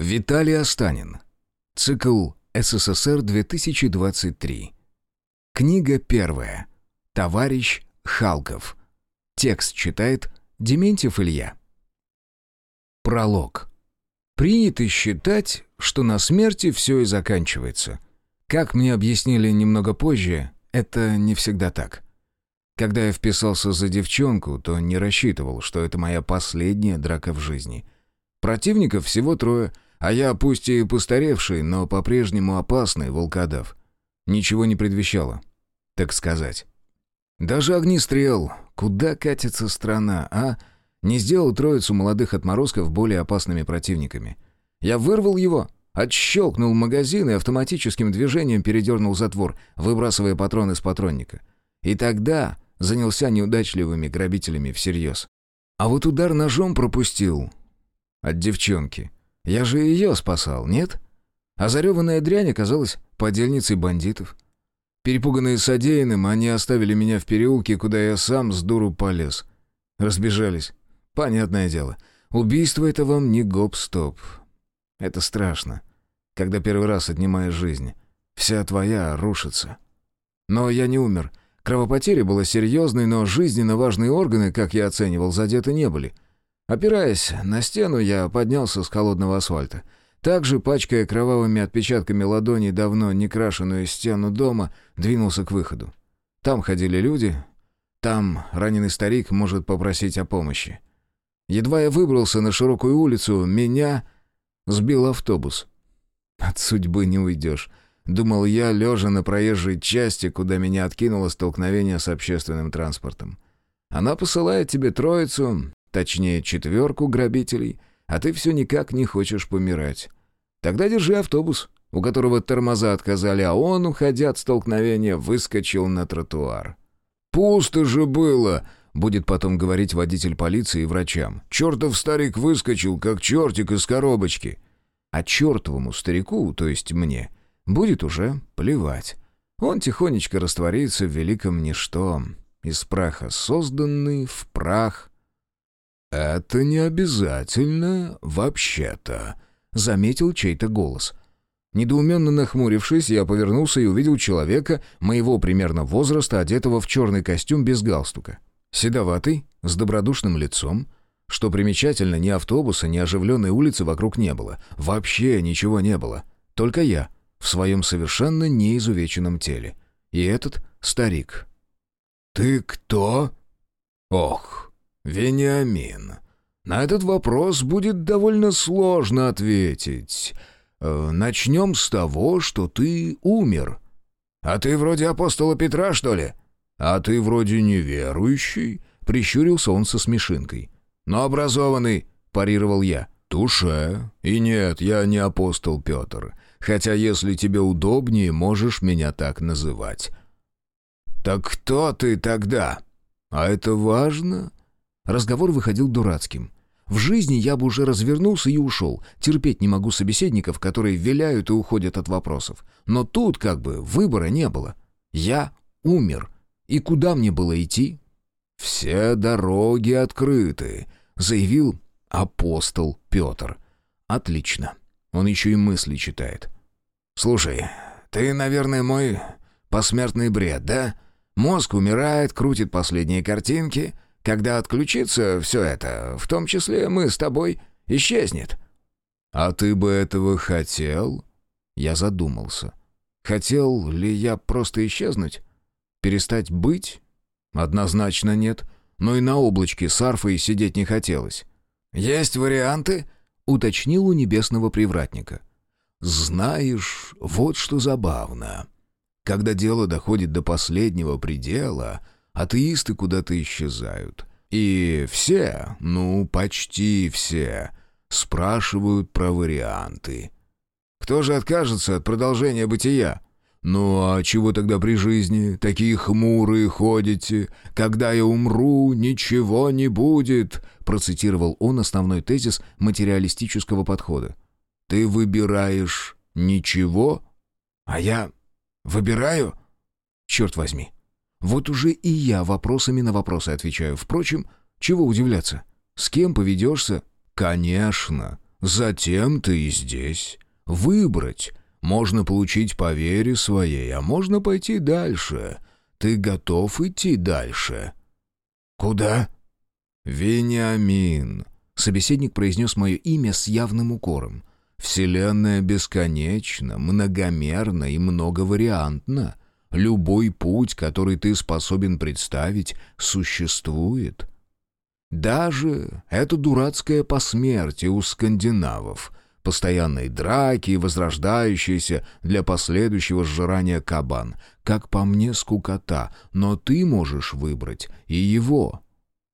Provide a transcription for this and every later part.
Виталий Останин. Цикл СССР 2023. Книга первая. Товарищ Халков. Текст читает Дементьев Илья. Пролог. Принято считать, что на смерти все и заканчивается. Как мне объяснили немного позже, это не всегда так. Когда я вписался за девчонку, то не рассчитывал, что это моя последняя драка в жизни. Противников всего трое — а я, пусть и постаревший, но по-прежнему опасный волкодав. Ничего не предвещало, так сказать. Даже огнестрел, куда катится страна, а? Не сделал троицу молодых отморозков более опасными противниками. Я вырвал его, отщелкнул магазин и автоматическим движением передернул затвор, выбрасывая патрон из патронника. И тогда занялся неудачливыми грабителями всерьез. А вот удар ножом пропустил. От девчонки. Я же ее спасал, нет? А зареванная дрянь оказалась подельницей бандитов. Перепуганные содеянным, они оставили меня в переулке, куда я сам с дуру полез. Разбежались. Понятное дело. Убийство — это вам не гоп-стоп. Это страшно. Когда первый раз отнимаешь жизнь. Вся твоя рушится. Но я не умер. Кровопотеря была серьезной, но жизненно важные органы, как я оценивал, задеты не были — Опираясь на стену, я поднялся с холодного асфальта. Также, пачкая кровавыми отпечатками ладоней давно не крашеную стену дома, двинулся к выходу. Там ходили люди. Там раненый старик может попросить о помощи. Едва я выбрался на широкую улицу, меня сбил автобус. От судьбы не уйдешь. Думал я, лежа на проезжей части, куда меня откинуло столкновение с общественным транспортом. Она посылает тебе троицу, Точнее, четверку грабителей, а ты все никак не хочешь помирать. Тогда держи автобус, у которого тормоза отказали, а он, уходя от столкновения, выскочил на тротуар. «Пусто же было!» — будет потом говорить водитель полиции и врачам. «Чертов старик выскочил, как чертик из коробочки!» А чертовому старику, то есть мне, будет уже плевать. Он тихонечко растворится в великом ничто, из праха созданный в прах «Это не обязательно, вообще-то», — заметил чей-то голос. Недоуменно нахмурившись, я повернулся и увидел человека моего примерно возраста, одетого в черный костюм без галстука. Седоватый, с добродушным лицом. Что примечательно, ни автобуса, ни оживленной улицы вокруг не было. Вообще ничего не было. Только я, в своем совершенно неизувеченном теле. И этот старик. «Ты кто?» «Ох, «Вениамин, на этот вопрос будет довольно сложно ответить. Э, начнем с того, что ты умер. А ты вроде апостола Петра, что ли? А ты вроде неверующий?» — прищурился он со смешинкой. «Но образованный», — парировал я. «Туше. И нет, я не апостол Петр. Хотя, если тебе удобнее, можешь меня так называть». «Так кто ты тогда?» «А это важно?» Разговор выходил дурацким. В жизни я бы уже развернулся и ушел. Терпеть не могу собеседников, которые виляют и уходят от вопросов. Но тут как бы выбора не было. Я умер. И куда мне было идти? «Все дороги открыты», — заявил апостол Петр. «Отлично. Он еще и мысли читает». «Слушай, ты, наверное, мой посмертный бред, да? Мозг умирает, крутит последние картинки, когда отключится все это, в том числе мы с тобой, исчезнет». «А ты бы этого хотел?» Я задумался. «Хотел ли я просто исчезнуть? Перестать быть?» «Однозначно нет. Но и на облачке с арфой сидеть не хотелось». «Есть варианты?» — уточнил у небесного привратника. «Знаешь, вот что забавно. Когда дело доходит до последнего предела, атеисты куда-то исчезают. И все, ну, почти все, спрашивают про варианты. Кто же откажется от продолжения бытия? «Ну а чего тогда при жизни? Такие хмурые ходите. Когда я умру, ничего не будет», процитировал он основной тезис материалистического подхода. «Ты выбираешь ничего, а я выбираю? Черт возьми, вот уже и я вопросами на вопросы отвечаю. Впрочем, чего удивляться? С кем поведешься? Конечно. затем ты и здесь. Выбрать. Можно получить по вере своей, а можно пойти дальше. Ты готов идти дальше?» «Куда?» «Вениамин», — собеседник произнес мое имя с явным укором. «Вселенная бесконечна, многомерна и многовариантна. Любой путь, который ты способен представить, существует. Даже это дурацкое посмертие у скандинавов, постоянные драки и возрождающиеся для последующего сжирания кабан, как по мне скукота, но ты можешь выбрать и его».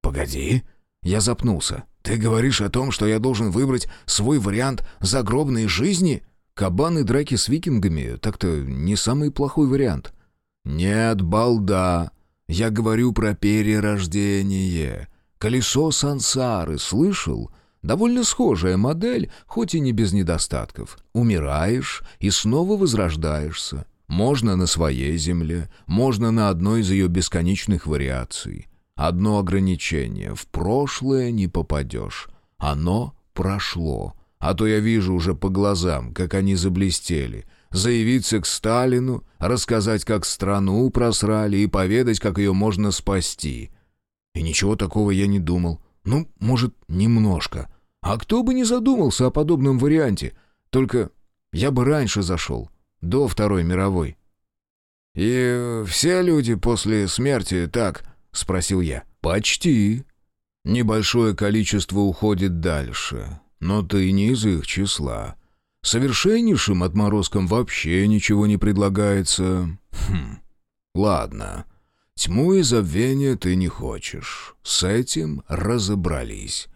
«Погоди!» Я запнулся. «Ты говоришь о том, что я должен выбрать свой вариант загробной жизни?» Кабан и драки с викингами — так-то не самый плохой вариант. «Нет, балда. Я говорю про перерождение. Колесо сансары, слышал? Довольно схожая модель, хоть и не без недостатков. Умираешь и снова возрождаешься. Можно на своей земле, можно на одной из ее бесконечных вариаций. Одно ограничение — в прошлое не попадешь. Оно прошло. А то я вижу уже по глазам, как они заблестели. Заявиться к Сталину, рассказать, как страну просрали, и поведать, как ее можно спасти. И ничего такого я не думал. Ну, может, немножко. А кто бы не задумался о подобном варианте? Только я бы раньше зашел, до Второй мировой. «И все люди после смерти так?» — спросил я. «Почти. Небольшое количество уходит дальше, но ты не из их числа. Совершеннейшим отморозкам вообще ничего не предлагается. Хм, ладно. Тьму и забвение ты не хочешь. С этим разобрались.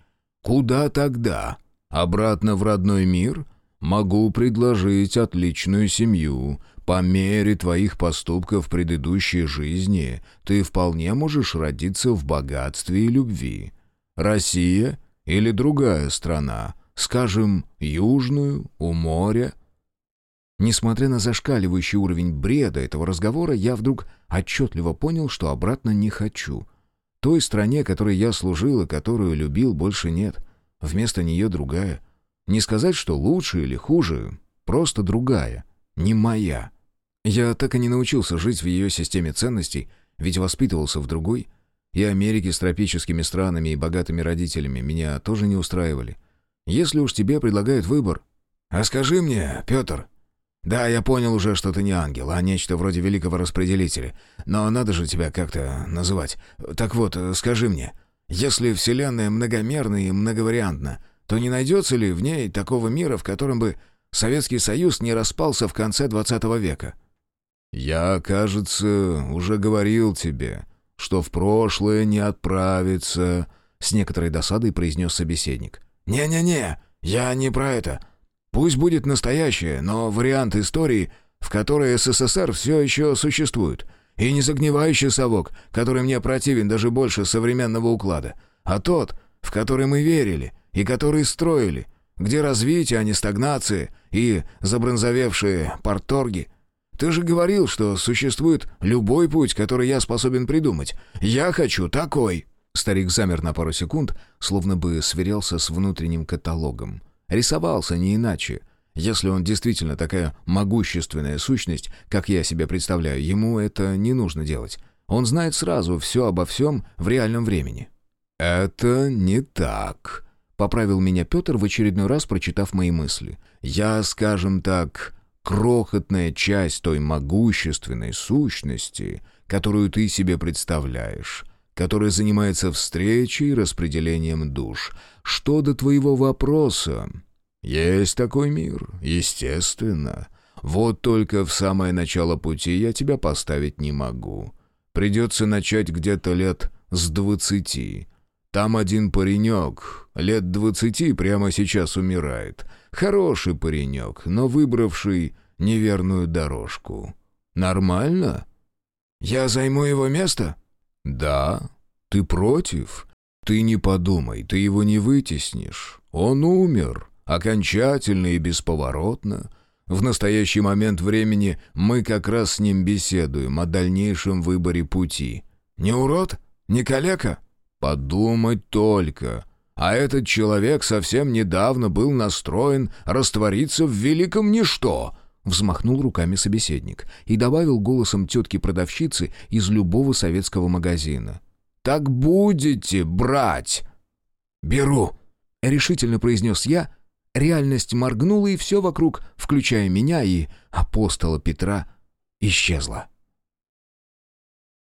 Куда тогда? Обратно в родной мир? Могу предложить отличную семью, по мере твоих поступков в предыдущей жизни ты вполне можешь родиться в богатстве и любви. Россия или другая страна, скажем, южную, у моря. Несмотря на зашкаливающий уровень бреда этого разговора, я вдруг отчетливо понял, что обратно не хочу. Той стране, которой я служил и которую любил, больше нет. Вместо нее другая. Не сказать, что лучше или хуже, просто другая, не моя. Я так и не научился жить в ее системе ценностей, ведь воспитывался в другой. И Америки с тропическими странами и богатыми родителями меня тоже не устраивали. Если уж тебе предлагают выбор... «А скажи мне, Петр...» «Да, я понял уже, что ты не ангел, а нечто вроде великого распределителя. Но надо же тебя как-то называть. Так вот, скажи мне, если Вселенная многомерна и многовариантна, то не найдется ли в ней такого мира, в котором бы Советский Союз не распался в конце XX века?» «Я, кажется, уже говорил тебе, что в прошлое не отправиться», — с некоторой досадой произнес собеседник. «Не-не-не, я не про это. Пусть будет настоящее, но вариант истории, в которой СССР все еще существует, и не загнивающий совок, который мне противен даже больше современного уклада, а тот, в который мы верили и который строили, где развитие, а не стагнация, и забронзовевшие порторги — ты же говорил, что существует любой путь, который я способен придумать. Я хочу такой». Старик замер на пару секунд, словно бы сверялся с внутренним каталогом. Рисовался не иначе. Если он действительно такая могущественная сущность, как я себе представляю, ему это не нужно делать. Он знает сразу все обо всем в реальном времени. «Это не так», — поправил меня Петр в очередной раз, прочитав мои мысли. «Я, скажем так, крохотная часть той могущественной сущности, которую ты себе представляешь, которая занимается встречей и распределением душ. Что до твоего вопроса? Есть такой мир, естественно. Вот только в самое начало пути я тебя поставить не могу. Придется начать где-то лет с двадцати. Там один паренек, лет двадцати, прямо сейчас умирает. Хороший паренек, но выбравший неверную дорожку. Нормально? Я займу его место? Да. Ты против? Ты не подумай, ты его не вытеснишь. Он умер, окончательно и бесповоротно. В настоящий момент времени мы как раз с ним беседуем о дальнейшем выборе пути. Не урод? Не калека? Подумать только. А этот человек совсем недавно был настроен раствориться в великом ничто». Взмахнул руками собеседник и добавил голосом тетки-продавщицы из любого советского магазина. «Так будете брать!» «Беру!» — решительно произнес я. Реальность моргнула, и все вокруг, включая меня и апостола Петра, исчезло.